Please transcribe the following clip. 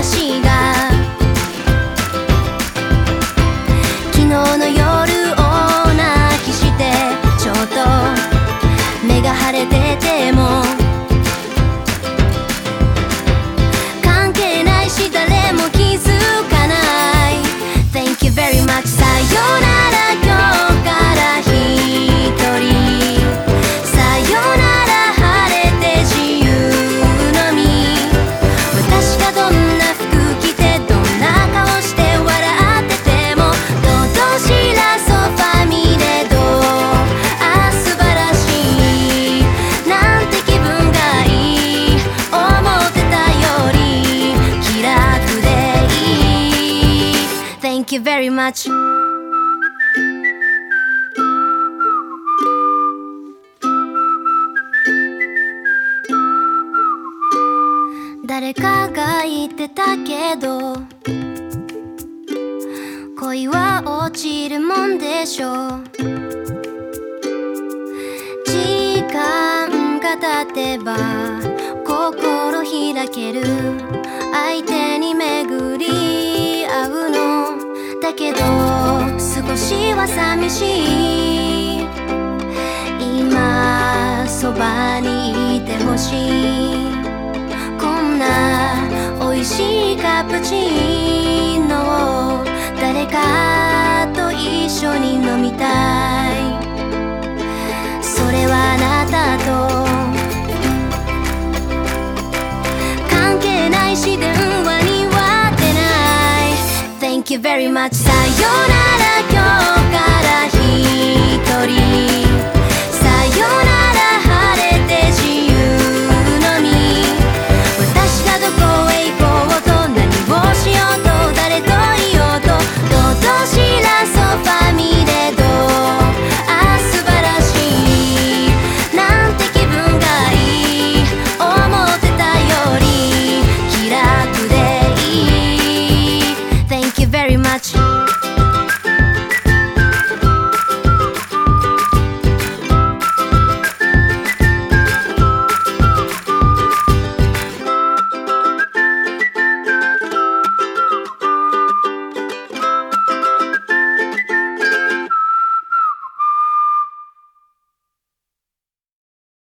私が Thank you very much. 誰かが言ってたけど恋は落ちるもんでしょう時間が経てば心開ける相手に目けど少しは寂しい。今そばにいてほしい。こんな美味しいカプチー Thank you very much さよなら今日から一人